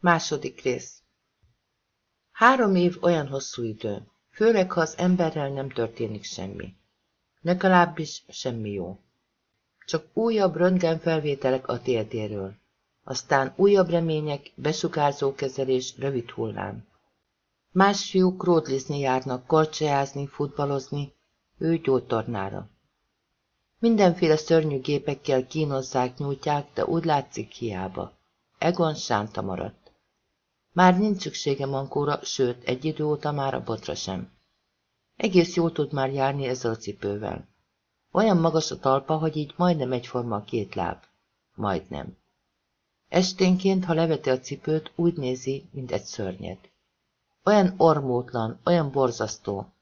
Második rész Három év olyan hosszú idő, főleg ha az emberrel nem történik semmi. Legalábbis semmi jó. Csak újabb röntgenfelvételek a térdéről. Aztán újabb remények, besugárzó kezelés, rövid hullám. Más fiúk ródlizni járnak, korcsolyázni, futballozni, ő gyógytornára. Mindenféle szörnyű gépekkel kínozzák, nyújtják, de úgy látszik hiába. Egon sánta maradt. Már nincs szüksége mankóra, sőt, egy idő óta már a botra sem. Egész jól tud már járni ezzel a cipővel. Olyan magas a talpa, hogy így majdnem egyforma a két láb. Majdnem. Esténként, ha leveti a cipőt, úgy nézi, mint egy szörnyet. Olyan ormótlan, olyan borzasztó.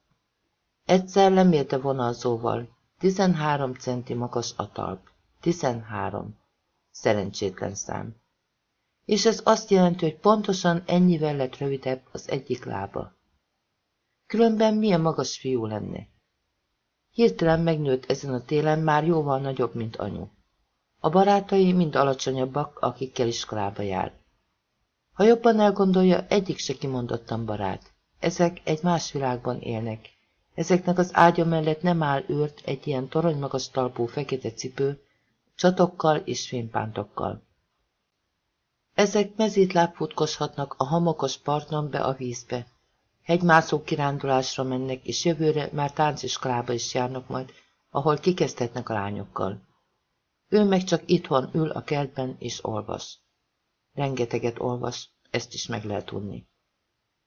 Egyszer lemérte vonalzóval. 13 centi magas a talp. 13. Szerencsétlen szám. És ez azt jelenti, hogy pontosan ennyivel lett rövidebb az egyik lába. Különben milyen magas fiú lenne. Hirtelen megnőtt ezen a télen már jóval nagyobb, mint anyu. A barátai mind alacsonyabbak, akikkel iskolába jár. Ha jobban elgondolja, egyik se kimondottan barát. Ezek egy más világban élnek. Ezeknek az ágya mellett nem áll őrt egy ilyen torony magas talpú fekete cipő, csatokkal és fénypántokkal. Ezek mezítláb futkoshatnak a hamokos parton be a vízbe. Hegymászó kirándulásra mennek, és jövőre már tánciskolába is járnak majd, ahol kikezdhetnek a lányokkal. Ő meg csak itthon ül a kertben és olvas. Rengeteget olvas, ezt is meg lehet tudni.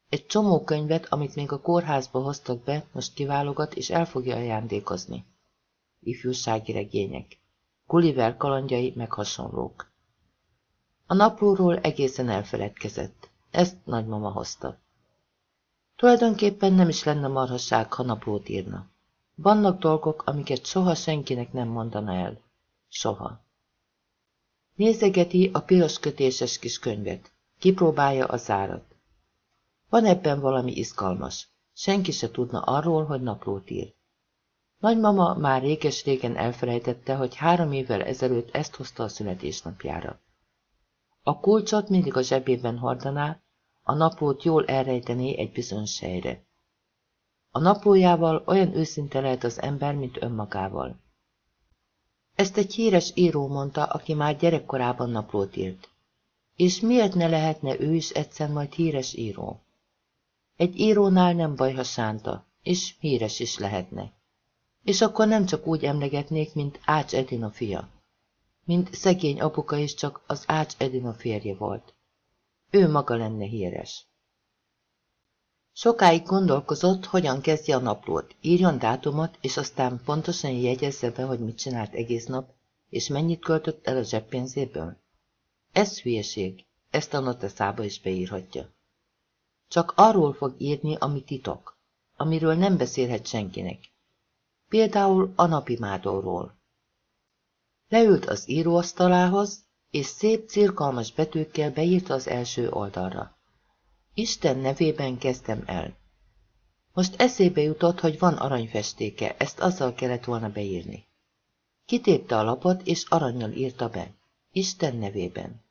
Egy csomó könyvet, amit még a kórházba hoztak be, most kiválogat és el fogja ajándékozni. Ifjúsági regények. Gulliver kalandjai meg hasonlók. A naplóról egészen elfeledkezett. Ezt nagymama hozta. Tulajdonképpen nem is lenne marhasság, ha naplót írna. Vannak dolgok, amiket soha senkinek nem mondana el. Soha. Nézegeti a piros kötéses kis könyvet. Kipróbálja a zárat. Van ebben valami izgalmas. Senki se tudna arról, hogy naplót ír. Nagymama már réges-régen elfelejtette, hogy három évvel ezelőtt ezt hozta a születésnapjára. A kulcsot mindig a zsebében hordaná, a naplót jól elrejtené egy bizonyos helyre. A naplójával olyan őszinte lehet az ember, mint önmagával. Ezt egy híres író mondta, aki már gyerekkorában naplót írt. És miért ne lehetne ő is egyszer majd híres író? Egy írónál nem baj, ha sánta, és híres is lehetne. És akkor nem csak úgy emlegetnék, mint Ács Edina fia. Mint szegény apuka is csak az Ács Edina férje volt. Ő maga lenne híres. Sokáig gondolkozott, hogyan kezdje a naplót, írjon dátumot, és aztán pontosan jegyezze be, hogy mit csinált egész nap, és mennyit költött el a zseppénzéből. Ez hülyeség, ezt a noteszába is beírhatja. Csak arról fog írni, ami titok, amiről nem beszélhet senkinek. Például a napimádóról. Leült az íróasztalához, és szép cirkalmas betűkkel beírta az első oldalra. Isten nevében kezdtem el. Most eszébe jutott, hogy van aranyfestéke, ezt azzal kellett volna beírni. Kitépte a lapot, és aranyjal írta be. Isten nevében.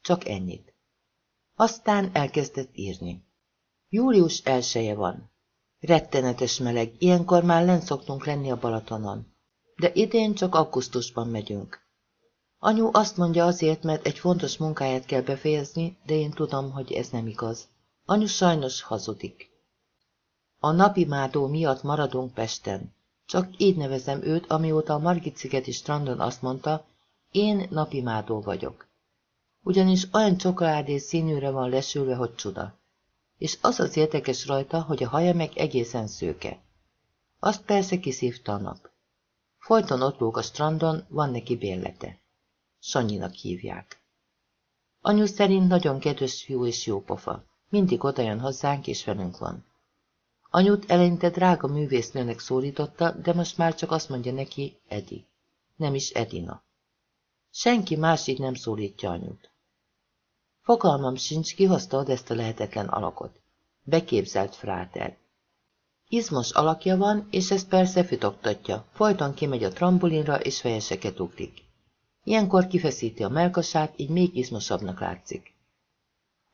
Csak ennyit. Aztán elkezdett írni. Július elseje van. Rettenetes meleg, ilyenkor már len szoktunk lenni a Balatonon. De idén csak augusztusban megyünk. Anyu azt mondja azért, mert egy fontos munkáját kell befejezni, de én tudom, hogy ez nem igaz. Anyu sajnos hazudik. A napimádó miatt maradunk Pesten. Csak így nevezem őt, amióta a Margit-szigeti strandon azt mondta, én napimádó vagyok. Ugyanis olyan csokoládés színűre van lesülve, hogy csuda. És az az érdekes rajta, hogy a haja meg egészen szőke. Azt persze kiszívta a nap. Folyton ott lóg a strandon, van neki bérlete. Sanyinak hívják. Anyu szerint nagyon kedves fiú és jó pofa. Mindig odajön hozzánk, és velünk van. Anyut eleinte drága művésznőnek szólította, de most már csak azt mondja neki Edi. Nem is Edina. Senki más így nem szólítja anyut. Fogalmam sincs, ki hozta od ezt a lehetetlen alakot. Beképzelt fráter. Izmos alakja van, és ezt persze fütoktatja. Folyton kimegy a trambulinra, és fejeseket ugrik. Ilyenkor kifeszíti a melkasát, így még izmosabbnak látszik.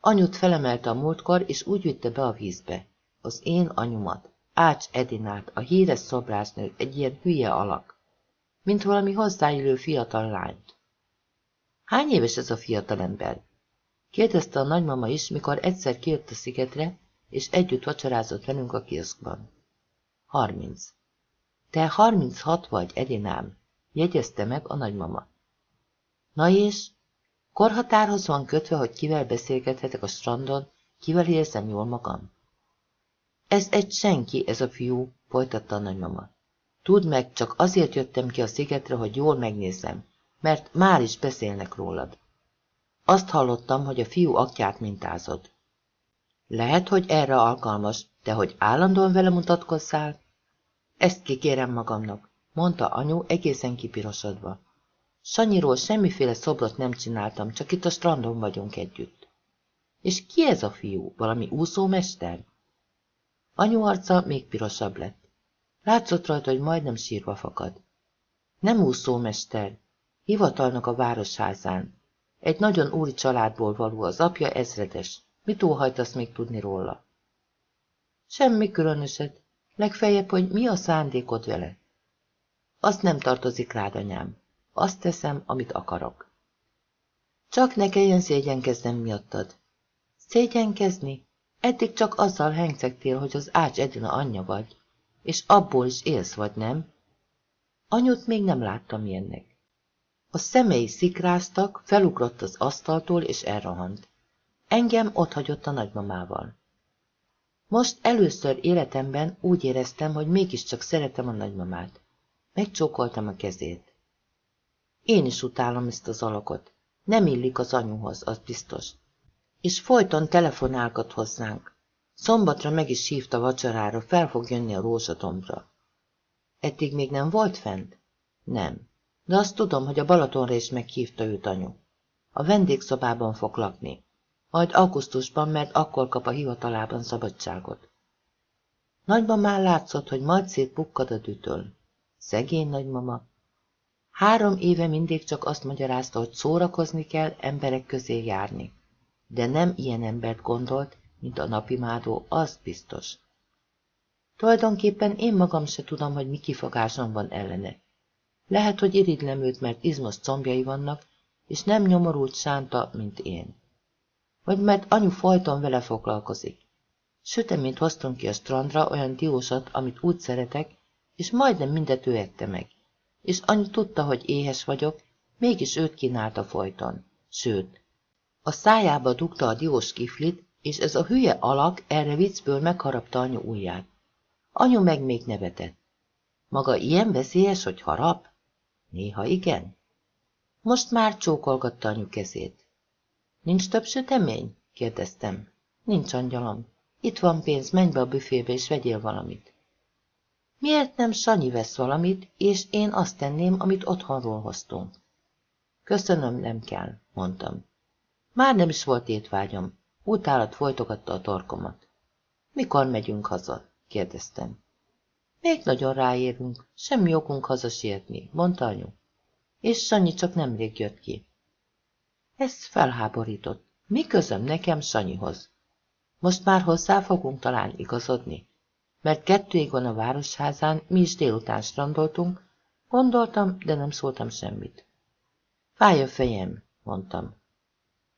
Anyut felemelte a múltkor, és úgy vitte be a vízbe. Az én anyumat, Ács Edinát, a híres szobrásznőt, egy ilyen hülye alak, mint valami hozzáillő fiatal lányt. Hány éves ez a fiatal ember? Kérdezte a nagymama is, mikor egyszer kijött a szigetre, és együtt vacsorázott velünk a kioszkban. Harminc. Te harminchat vagy, Edinám, jegyezte meg a nagymama. Na és? Korhatárhoz van kötve, hogy kivel beszélgethetek a strandon, kivel érzem jól magam? Ez egy senki, ez a fiú, folytatta a nagymama. Tudd meg, csak azért jöttem ki a szigetre, hogy jól megnézzem, mert már is beszélnek rólad. Azt hallottam, hogy a fiú aktját mintázod. Lehet, hogy erre alkalmas, de hogy állandóan vele mutatkozzál? Ezt kikérem magamnak, mondta anyu egészen kipirosodva. Sanyiról semmiféle szobrot nem csináltam, csak itt a strandon vagyunk együtt. És ki ez a fiú? Valami úszómester? Anyu arca még pirosabb lett. Látszott rajta, hogy majdnem sírva fakad. Nem úszómester, hivatalnak a városházán. Egy nagyon úri családból való az apja ezredes. Mit óhajtasz még tudni róla? Semmi különöset. Legfeljebb, hogy mi a szándékod vele. Azt nem tartozik rád, anyám. Azt teszem, amit akarok. Csak ne kelljen szégyenkeznem miattad. Szégyenkezni? Eddig csak azzal hengszegtél, hogy az Ács Edina anyja vagy, és abból is élsz vagy, nem? Anyut még nem láttam ilyennek. A szemei szikráztak, felugrott az asztaltól, és elrohant. Engem hagyott a nagymamával. Most először életemben úgy éreztem, hogy mégiscsak szeretem a nagymamát. Megcsókoltam a kezét. Én is utálom ezt az alakot. Nem illik az anyuhoz, az biztos. És folyton telefonálgat hozzánk. Szombatra meg is hívta vacsorára, fel fog jönni a rózsadombra. Eddig még nem volt fent? Nem. De azt tudom, hogy a Balatonra is meghívta őt anyu. A vendégszobában fog lakni. Majd augusztusban, mert akkor kap a hivatalában szabadságot. Nagyban már látszott, hogy majd szétpukkad a dütől. Szegény nagymama. Három éve mindig csak azt magyarázta, hogy szórakozni kell, emberek közé járni. De nem ilyen embert gondolt, mint a napimádó, az biztos. Tulajdonképpen én magam se tudom, hogy mi kifogásom van ellene. Lehet, hogy iridlem őt, mert izmos combjai vannak, és nem nyomorult sánta, mint én. Vagy mert anyu folyton vele foglalkozik. Süteményt hoztunk ki a strandra, olyan diósat, amit úgy szeretek, és majdnem mindet ő ette meg. És anyu tudta, hogy éhes vagyok, mégis őt kínálta folyton. Sőt, a szájába dugta a diós kiflit, és ez a hülye alak erre viccből megharapta anyu ujját. Anyu meg még nevetett. Maga ilyen veszélyes, hogy harap? Néha igen. Most már csókolgatta anyu kezét. Nincs több sütemény? kérdeztem. Nincs, angyalom. Itt van pénz, menj be a büfébe és vegyél valamit. Miért nem Sanyi vesz valamit, és én azt tenném, amit otthonról hoztunk? Köszönöm, nem kell, mondtam. Már nem is volt étvágyam. Utálat folytogatta a torkomat. Mikor megyünk haza? kérdeztem. Még nagyon ráérünk, semmi okunk hazasietni, mondta anyu. És Sanyi csak nemrég jött ki. Ez felháborított. Mi közöm nekem Sanyihoz? Most már hozzá fogunk talán igazodni? Mert kettőig van a városházán, mi is délután strandoltunk, gondoltam, de nem szóltam semmit. Fáj a fejem, mondtam.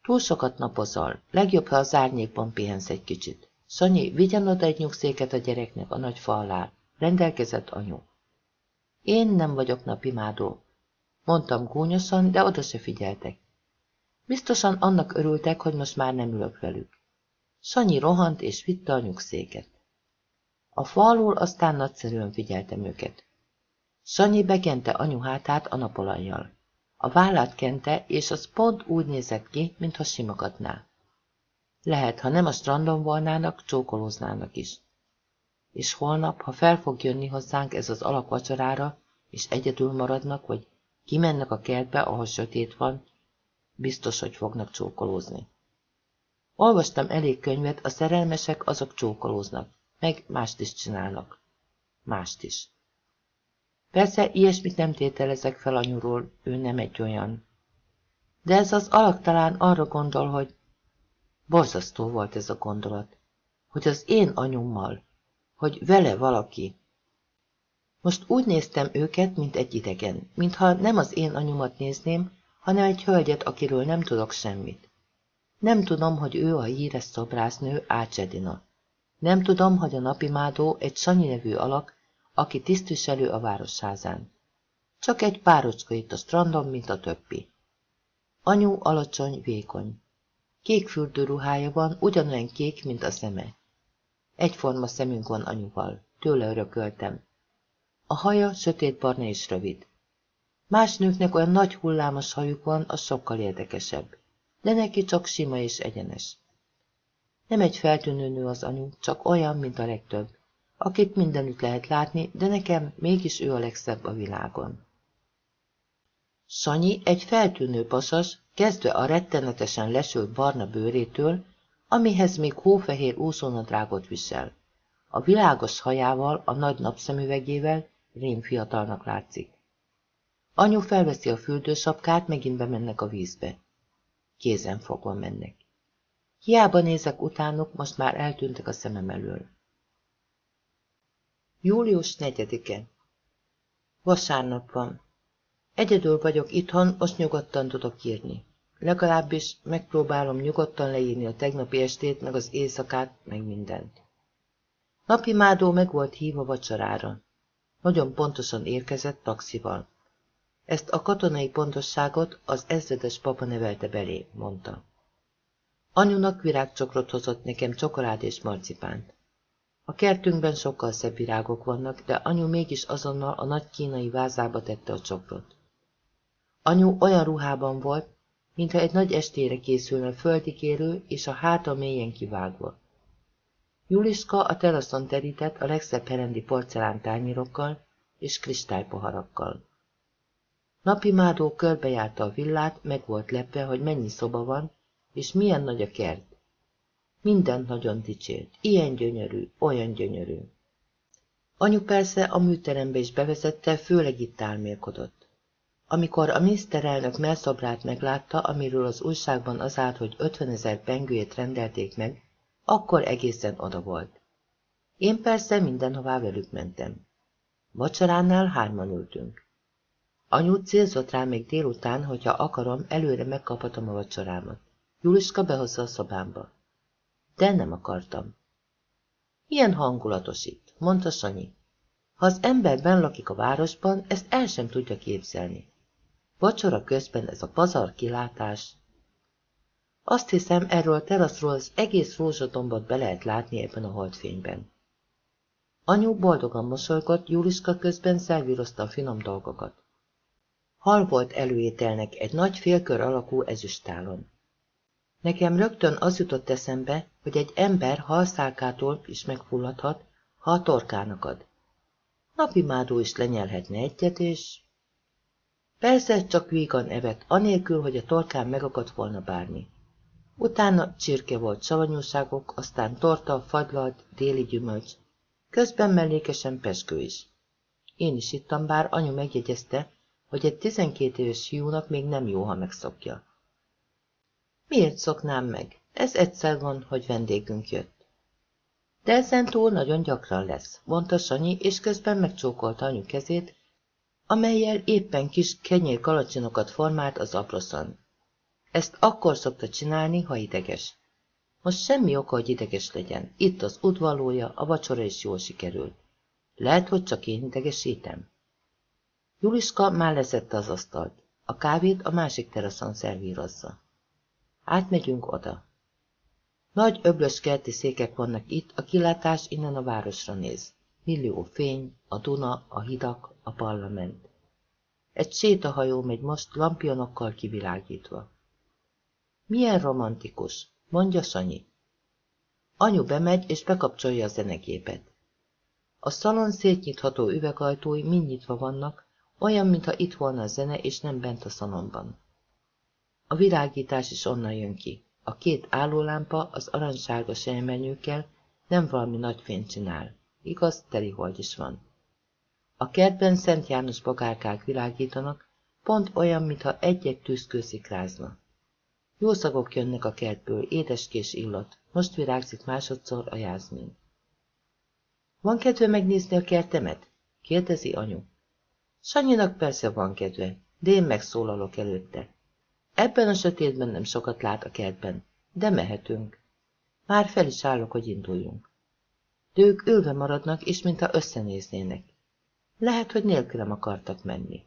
Túl sokat napozol, legjobb, ha az árnyékban pihensz egy kicsit. Sanyi, vigyen oda egy nyugszéket a gyereknek a nagy fa alá, rendelkezett anyu. Én nem vagyok napimádó, mondtam gúnyosan, de oda se figyeltek. Biztosan annak örültek, hogy most már nem ülök velük. Sanyi rohant és vitte a nyugszéket. A falul aztán nagyszerűen figyeltem őket. Sanyi bekente anyu hátát a napolajjal. A vállát kente, és az pont úgy nézett ki, mintha simogatná. Lehet, ha nem a strandon volnának, csókolóznának is. És holnap, ha fel fog jönni hozzánk ez az alak vacsorára, és egyedül maradnak, vagy kimennek a kertbe, ahol sötét van, biztos, hogy fognak csókolózni. Olvastam elég könyvet, a szerelmesek azok csókolóznak, meg mást is csinálnak. Mást is. Persze, ilyesmit nem tételezek fel anyuról, ő nem egy olyan. De ez az alak talán arra gondol, hogy Borzasztó volt ez a gondolat, hogy az én anyummal, hogy vele valaki. Most úgy néztem őket, mint egy idegen, mintha nem az én anyumat nézném, hanem egy hölgyet, akiről nem tudok semmit. Nem tudom, hogy ő a híres szobrásznő Ácsedina. Nem tudom, hogy a napimádó egy Sanyi alak, aki tisztviselő a városházán. Csak egy párocska itt a strandon, mint a többi. Anyu alacsony, vékony. Kék fürdőruhája van, ugyanolyan kék, mint a szeme. Egyforma szemünk van anyuval, tőle örököltem. A haja sötétbarna és rövid. Más nőknek olyan nagy hullámos hajuk van, az sokkal érdekesebb. De neki csak sima és egyenes. Nem egy feltűnő nő az anyu, csak olyan, mint a legtöbb, akit mindenütt lehet látni, de nekem mégis ő a legszebb a világon. Sanyi egy feltűnő pasas, kezdve a rettenetesen lesült barna bőrétől, amihez még hófehér úszónadrágot visel. A világos hajával, a nagy napszemüvegével rém fiatalnak látszik. Anyu felveszi a fürdősapkát, megint bemennek a vízbe. Kézen fogva mennek. Hiába nézek utánuk, most már eltűntek a szemem elől. Július 4-e Vasárnap van. Egyedül vagyok itthon, most nyugodtan tudok írni. Legalábbis megpróbálom nyugodtan leírni a tegnapi estét, meg az éjszakát, meg mindent. Napi mádó meg volt hívva vacsorára. Nagyon pontosan érkezett taxival. Ezt a katonai pontosságot az ezredes papa nevelte belé, mondta. Anyunak virágcsokrot hozott nekem csokolád és marcipánt. A kertünkben sokkal szebb virágok vannak, de anyu mégis azonnal a nagy kínai vázába tette a csokrot. Anyu olyan ruhában volt, mintha egy nagy estére készülne földikérő és a háta mélyen kivágva. Juliska a teraszon terített a legszebb herendi porcelán és kristálypoharakkal. Napi mádó körbejárta a villát, meg volt lepve, hogy mennyi szoba van, és milyen nagy a kert. Mindent nagyon dicsért, ilyen gyönyörű, olyan gyönyörű. Anyu persze a műterembe is bevezette, főleg itt álmélkodott. Amikor a miniszterelnök melszobrát meglátta, amiről az újságban az állt, hogy 50 ezer pengőjét rendelték meg, akkor egészen oda volt. Én persze mindenhová velük mentem. Vacsoránál hárman ültünk. Anyu célzott rá még délután, hogyha akarom, előre megkaphatom a vacsorámat. Juliska behozza a szobámba. De nem akartam. Ilyen hangulatos itt, mondta Sanyi. Ha az ember lakik a városban, ezt el sem tudja képzelni. Vacsora közben ez a pazar kilátás. Azt hiszem, erről a teraszról az egész rózsadombot be lehet látni ebben a holdfényben. Anyu boldogan mosolygott, Juliska közben szervírozta a finom dolgokat. Hal volt előételnek egy nagy félkör alakú ezüstálon. Nekem rögtön az jutott eszembe, hogy egy ember halszálkától is megfulladhat, ha a torkának ad. Napi mádó is lenyelhetne egyet, és... Persze csak vígan evett, anélkül, hogy a torkán megakadt volna bármi. Utána csirke volt savanyúságok, aztán torta, fagylalt, déli gyümölcs, közben mellékesen peskő is. Én is ittam, bár anyu megjegyezte, hogy egy tizenkét éves fiúnak még nem jó, ha megszokja. Miért szoknám meg? Ez egyszer van, hogy vendégünk jött. De ezen túl nagyon gyakran lesz, mondta Sanyi, és közben megcsókolta anyu kezét, amelyel éppen kis kenyér kalacsinokat formált az aproszon. Ezt akkor szokta csinálni, ha ideges. Most semmi oka, hogy ideges legyen. Itt az udvalója, a vacsora is jól sikerült. Lehet, hogy csak én idegesítem. Juliska már leszette az asztalt. A kávét a másik teraszon szervírozza. Átmegyünk oda. Nagy öblös kerti székek vannak itt, a kilátás innen a városra néz. Millió fény, a Duna, a hidak, a parlament. Egy sétahajó megy most lampionokkal kivilágítva. Milyen romantikus, mondja Sanyi. Anyu bemegy és bekapcsolja a zenegépet. A szalon szétnyitható üvegajtói mind nyitva vannak, olyan, mintha itt volna a zene, és nem bent a szalonban. A világítás is onnan jön ki. A két állólámpa az aranysárga sejmenyőkkel nem valami nagy fényt csinál. Igaz, telihold is van. A kertben Szent János bogárkák világítanak, pont olyan, mintha egy-egy tűzkő szikrázna. Jó szagok jönnek a kertből, édeskés illat, most virágzik másodszor a jászmin. Van kedve megnézni a kertemet? kérdezi anyu. Sanyinak persze van kedve, de én megszólalok előtte. Ebben a sötétben nem sokat lát a kertben, de mehetünk. Már fel is állok, hogy induljunk. De ők ülve maradnak, és mintha összenéznének. Lehet, hogy nélkülem akartak menni.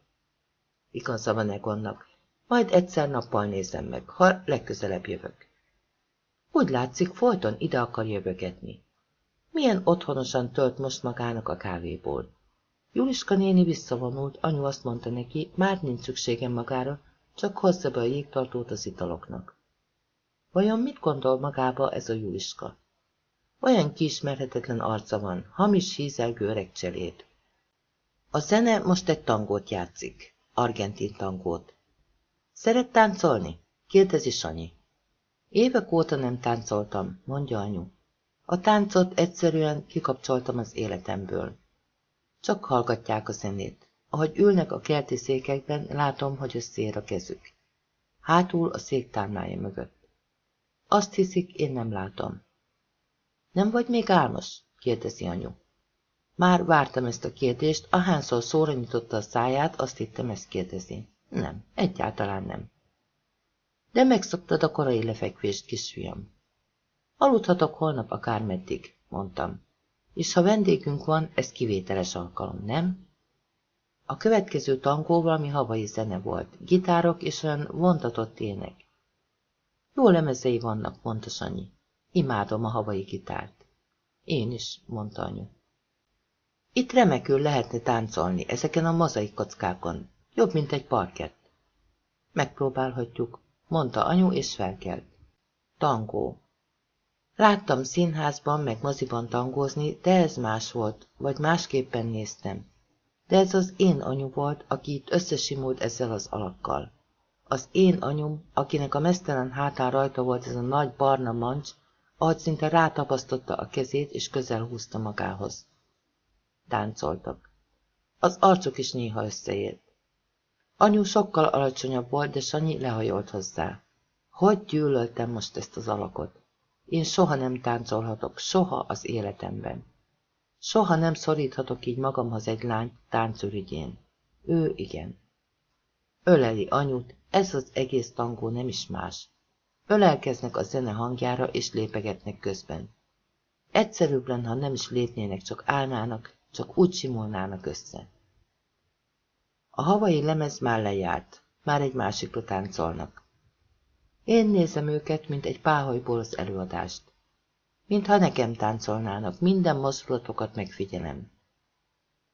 Igaza van Egonnak, majd egyszer nappal nézem meg, ha legközelebb jövök. Úgy látszik, folyton ide akar jövögetni. Milyen otthonosan tölt most magának a kávéból. Juliska néni visszavonult, anyu azt mondta neki, már nincs szükségem magára, csak hozza be a jégtartót az italoknak. Vajon mit gondol magába ez a Juliska? Olyan kiismerhetetlen arca van, hamis hízelgő öreg cselét. A zene most egy tangót játszik, argentin tangót. Szeret táncolni? kérdezi Sanyi. Évek óta nem táncoltam, mondja anyu. A táncot egyszerűen kikapcsoltam az életemből. Csak hallgatják a zenét. Ahogy ülnek a kerti székekben, látom, hogy összér a kezük. Hátul a szék tármája mögött. Azt hiszik, én nem látom. Nem vagy még álmos? kérdezi anyu. Már vártam ezt a kérdést, ahányszor szóra nyitotta a száját, azt hittem ezt kérdezi. Nem, egyáltalán nem. De megszoktad a korai lefekvést, kisfiam. Aludhatok holnap akármeddig, mondtam. És ha vendégünk van, ez kivételes alkalom, nem? A következő tangó valami havai zene volt, gitárok és olyan vontatott ének. Jó lemezei vannak, mondta Sanyi. Imádom a havai gitárt. Én is, mondta anyu. Itt remekül lehetne táncolni, ezeken a mozaik kockákon, jobb, mint egy parkett. Megpróbálhatjuk, mondta anyu, és felkelt. Tangó. Láttam színházban, meg moziban tangózni, de ez más volt, vagy másképpen néztem. De ez az én anyu volt, aki itt összesimult ezzel az alakkal. Az én anyum, akinek a mesztelen hátán rajta volt ez a nagy barna mancs, ahogy szinte rátapasztotta a kezét, és közel húzta magához. Táncoltak. Az arcuk is néha összeért. Anyu sokkal alacsonyabb volt, de Sanyi lehajolt hozzá. Hogy gyűlöltem most ezt az alakot? Én soha nem táncolhatok, soha az életemben. Soha nem szoríthatok így magamhoz egy lány táncürügyén. Ő igen. Öleli anyut, ez az egész tangó nem is más. Ölelkeznek a zene hangjára, és lépegetnek közben. Egyszerűbb lenne, ha nem is lépnének, csak állnának, csak úgy simulnának össze. A havai lemez már lejárt, már egy másikra táncolnak. Én nézem őket, mint egy páholyból az előadást. Mintha nekem táncolnának, minden mozdulatokat megfigyelem.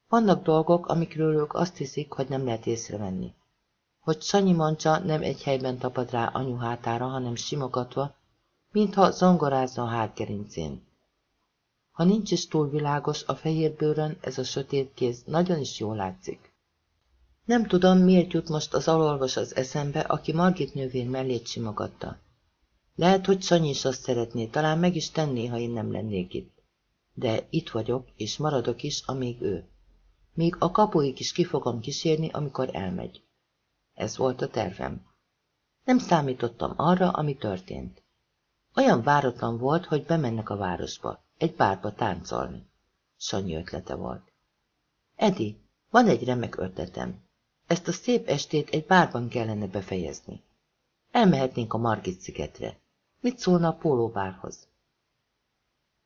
Vannak dolgok, amikről ők azt hiszik, hogy nem lehet észrevenni. Hogy Sanyi mancsa nem egy helyben tapad rá anyu hátára, hanem simogatva, mintha zongorázna a hátgerincén. Ha nincs is túl világos, a fehér bőrön ez a sötét kéz nagyon is jól látszik. Nem tudom, miért jut most az alolvos az eszembe, aki Margit nővér mellét simogatta. Lehet, hogy Sanyi is azt szeretné, talán meg is tenné, ha én nem lennék itt. De itt vagyok, és maradok is, amíg ő. Míg a kapuig is ki fogom kísérni, amikor elmegy. Ez volt a tervem. Nem számítottam arra, ami történt. Olyan váratlan volt, hogy bemennek a városba, egy bárba táncolni. Sanyi ötlete volt. Edi, van egy remek ötletem. Ezt a szép estét egy bárban kellene befejezni. Elmehetnénk a Margit szigetre. Mit szólna a pólóbárhoz?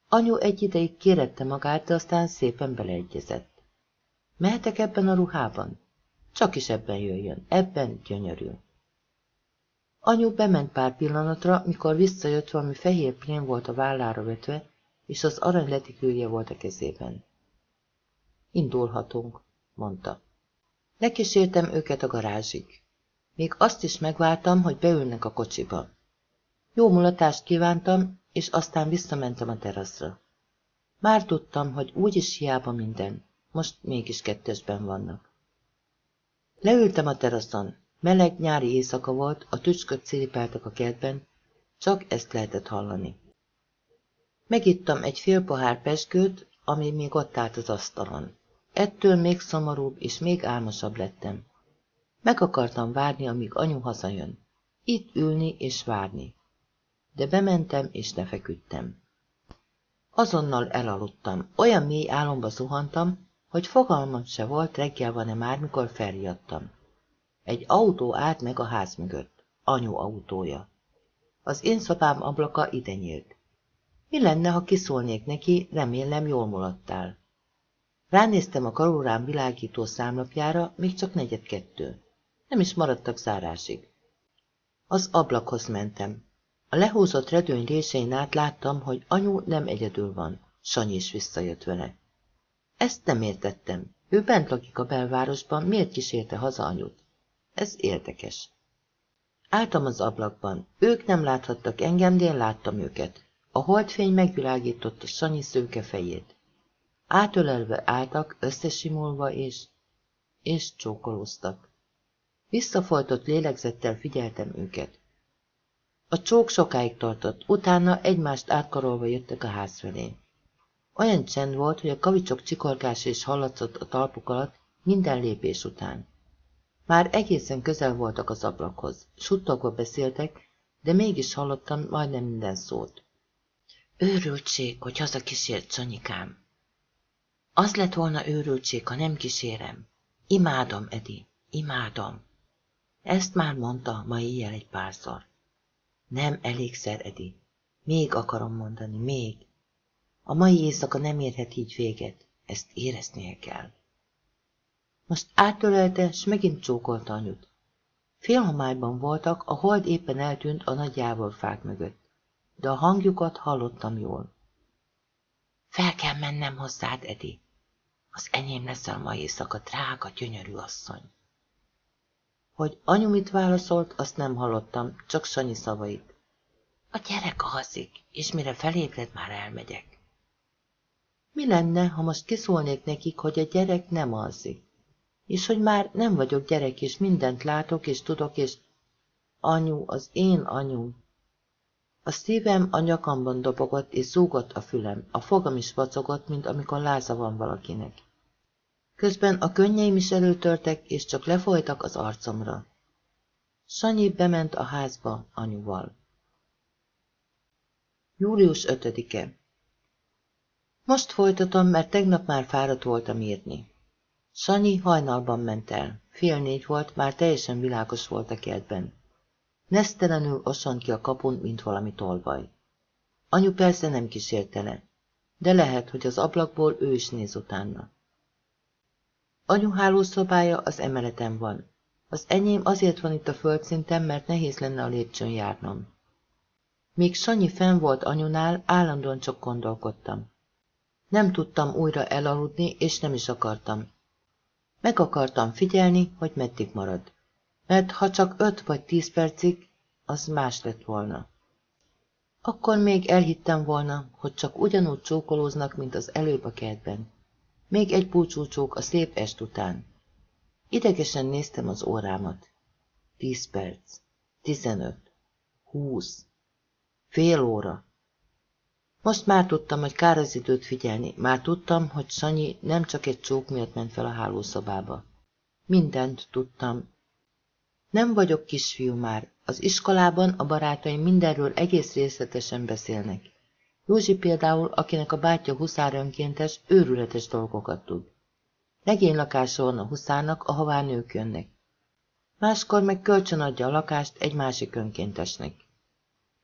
Anyu egy ideig kérette magát, de aztán szépen beleegyezett. Mehetek ebben a ruhában? Csak is ebben jöjjön, ebben gyönyörű. Anyu bement pár pillanatra, mikor visszajött, valami fehér plén volt a vállára vetve, és az arany letikülje volt a kezében. Indulhatunk, mondta. Lekísértem őket a garázsig. Még azt is megvártam, hogy beülnek a kocsiba. Jó mulatást kívántam, és aztán visszamentem a teraszra. Már tudtam, hogy úgyis hiába minden, most mégis kettesben vannak. Leültem a teraszon, meleg nyári éjszaka volt, a tücskök ciripeltek a kertben, csak ezt lehetett hallani. Megittam egy fél pohár peskőt, ami még ott állt az asztalon. Ettől még szomorúbb és még álmosabb lettem. Meg akartam várni, amíg anyu hazajön. Itt ülni és várni. De bementem és lefeküdtem. Azonnal elaludtam, olyan mély álomba zuhantam, hogy fogalmam se volt, reggel van-e már, mikor felriadtam. Egy autó állt meg a ház mögött. Anyu autója. Az én szobám ablaka ide nyílt. Mi lenne, ha kiszólnék neki, remélem jól muladtál. Ránéztem a karórám világító számlapjára, még csak negyed kettő. Nem is maradtak zárásig. Az ablakhoz mentem. A lehúzott redőny részein át láttam, hogy anyu nem egyedül van. Sanyi is visszajött vele. Ezt nem értettem. Ő bent lakik a belvárosban, miért kísérte haza anyut? Ez érdekes. Álltam az ablakban. Ők nem láthattak engem, de én láttam őket. A holdfény megvilágította Sanyi szőke fejét. Átölelve álltak, összesimulva és... és csókolóztak. Visszafoltott lélegzettel figyeltem őket. A csók sokáig tartott, utána egymást átkarolva jöttek a ház felé. Olyan csend volt, hogy a kavicsok csikorgása is hallatszott a talpuk alatt minden lépés után. Már egészen közel voltak az ablakhoz, suttogva beszéltek, de mégis hallottam majdnem minden szót. Őrültség, hogy hazakísért Sanyikám. Az lett volna őrültség, ha nem kísérem. Imádom, Edi, imádom. Ezt már mondta ma éjjel egy párszor. Nem elégszer, Edi. Még akarom mondani, még. A mai éjszaka nem érhet így véget, ezt éreznie kell. Most átölelte, s megint csókolta anyut. Félhomályban voltak, a hold éppen eltűnt a nagy fák mögött, de a hangjukat hallottam jól. Fel kell mennem hozzád, Edi. Az enyém leszel ma éjszaka, drága, gyönyörű asszony. Hogy anyu mit válaszolt, azt nem hallottam, csak Sanyi szavait. A gyerek alszik, és mire felébred, már elmegyek. Mi lenne, ha most kiszólnék nekik, hogy a gyerek nem alszik? És hogy már nem vagyok gyerek, és mindent látok, és tudok, és... Anyu, az én anyu. A szívem a nyakamban dobogott, és zúgott a fülem, a fogam is vacogott, mint amikor láza van valakinek. Közben a könnyeim is előtörtek, és csak lefolytak az arcomra. Sanyi bement a házba anyuval. Július 5-e Most folytatom, mert tegnap már fáradt voltam írni. Sanyi hajnalban ment el. Fél négy volt, már teljesen világos volt a kertben. Nesztelenül osant ki a kapun, mint valami tolvaj. Anyu persze nem kísérte de lehet, hogy az ablakból ő is néz utána. Anyu hálószobája az emeleten van. Az enyém azért van itt a földszinten, mert nehéz lenne a lépcsőn járnom. Míg Sanyi fenn volt anyunál, állandóan csak gondolkodtam. Nem tudtam újra elaludni, és nem is akartam. Meg akartam figyelni, hogy meddig marad. Mert ha csak öt vagy tíz percig, az más lett volna. Akkor még elhittem volna, hogy csak ugyanúgy csókolóznak, mint az előbb a kertben. Még egy búcsúcsók a szép est után. Idegesen néztem az órámat. Tíz perc, tizenöt, húsz, fél óra. Most már tudtam, hogy kár az időt figyelni, már tudtam, hogy Sanyi nem csak egy csók miatt ment fel a hálószobába. Mindent tudtam. Nem vagyok kisfiú már, az iskolában a barátaim mindenről egész részletesen beszélnek. Józsi például, akinek a bátyja huszár önkéntes, őrületes dolgokat tud. Legény lakása van a huszárnak, ahová nők jönnek. Máskor meg kölcsön adja a lakást egy másik önkéntesnek.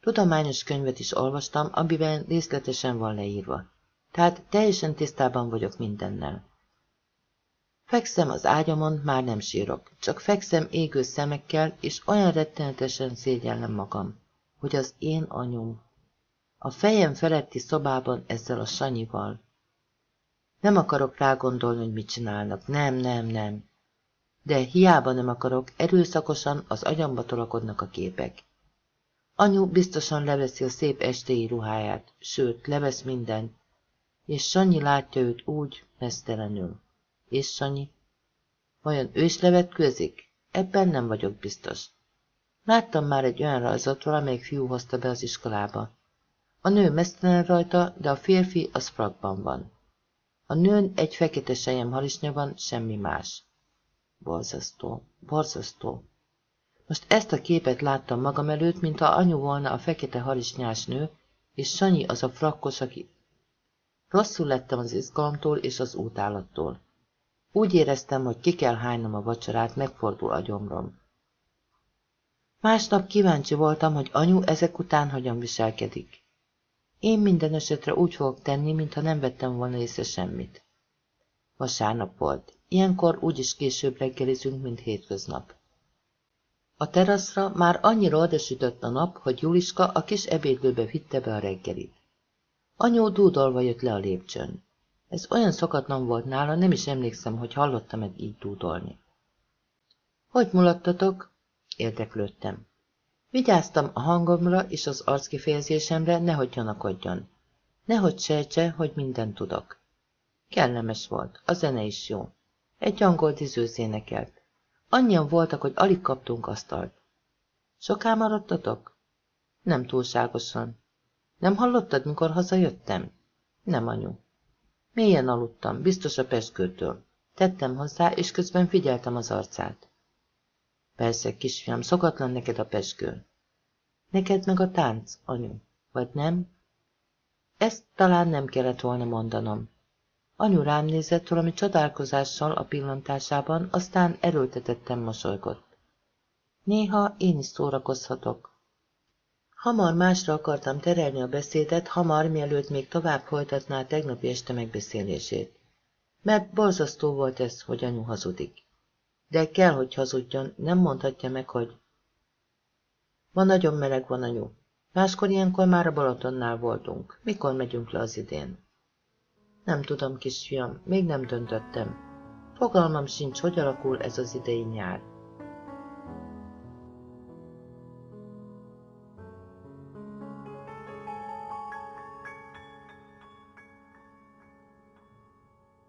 Tudományos könyvet is olvastam, amiben részletesen van leírva. Tehát teljesen tisztában vagyok mindennel. Fekszem az ágyamon, már nem sírok, csak fekszem égő szemekkel, és olyan rettenetesen szégyellem magam, hogy az én anyum. A fejem feletti szobában ezzel a sanyival. Nem akarok rá gondolni, hogy mit csinálnak, nem, nem, nem. De hiába nem akarok, erőszakosan az agyamba tolakodnak a képek. Anyu biztosan leveszi a szép estéi ruháját, sőt, levesz mindent, és Sanyi látja őt úgy, mesztelenül. És Sanyi? Vajon ő is levetkőzik? Ebben nem vagyok biztos. Láttam már egy olyan rajzot, valamelyik fiú hozta be az iskolába. A nő mesztelen rajta, de a férfi az frakban van. A nőn egy fekete sejem harisnya van, semmi más. Borzasztó, borzasztó. Most ezt a képet láttam magam előtt, mint ha anyu volna a fekete harisnyás nő, és Sanyi az a frakkos, aki... Rosszul lettem az izgalomtól és az útállattól. Úgy éreztem, hogy ki kell hánynom a vacsorát, megfordul a gyomrom. Másnap kíváncsi voltam, hogy anyu ezek után hogyan viselkedik. Én minden esetre úgy fogok tenni, mintha nem vettem volna észre semmit. Vasárnap volt. Ilyenkor úgyis később reggelizünk, mint hétköznap. A teraszra már annyira odasütött a nap, hogy Juliska a kis ebédlőbe vitte be a reggelit. Anyó dúdolva jött le a lépcsőn. Ez olyan szokatlan volt nála, nem is emlékszem, hogy hallotta meg így dúdolni. Hogy mulattatok? érdeklődtem. Vigyáztam a hangomra és az arckifejezésemre, nehogy gyanakodjon. Nehogy sejtse, hogy mindent tudok. Kellemes volt, a zene is jó. Egy angol dizőz énekelt. Annyian voltak, hogy alig kaptunk asztalt. Soká maradtatok? Nem túlságosan. Nem hallottad, mikor hazajöttem? Nem, anyu. Mélyen aludtam, biztos a peskőtől. Tettem hozzá, és közben figyeltem az arcát. Persze, kisfiam, szokatlan neked a peskő. Neked meg a tánc, anyu, vagy nem? Ezt talán nem kellett volna mondanom. Anyu rám nézett valami csodálkozással a pillantásában, aztán erőltetettem mosolygott. Néha én is szórakozhatok. Hamar másra akartam terelni a beszédet, hamar, mielőtt még tovább folytatná a tegnapi este megbeszélését. Mert borzasztó volt ez, hogy anyu hazudik. De kell, hogy hazudjon, nem mondhatja meg, hogy... Ma nagyon meleg van, anyu. Máskor ilyenkor már a Balatonnál voltunk. Mikor megyünk le az idén? Nem tudom, kisfiam, még nem döntöttem. Fogalmam sincs, hogy alakul ez az idei nyár.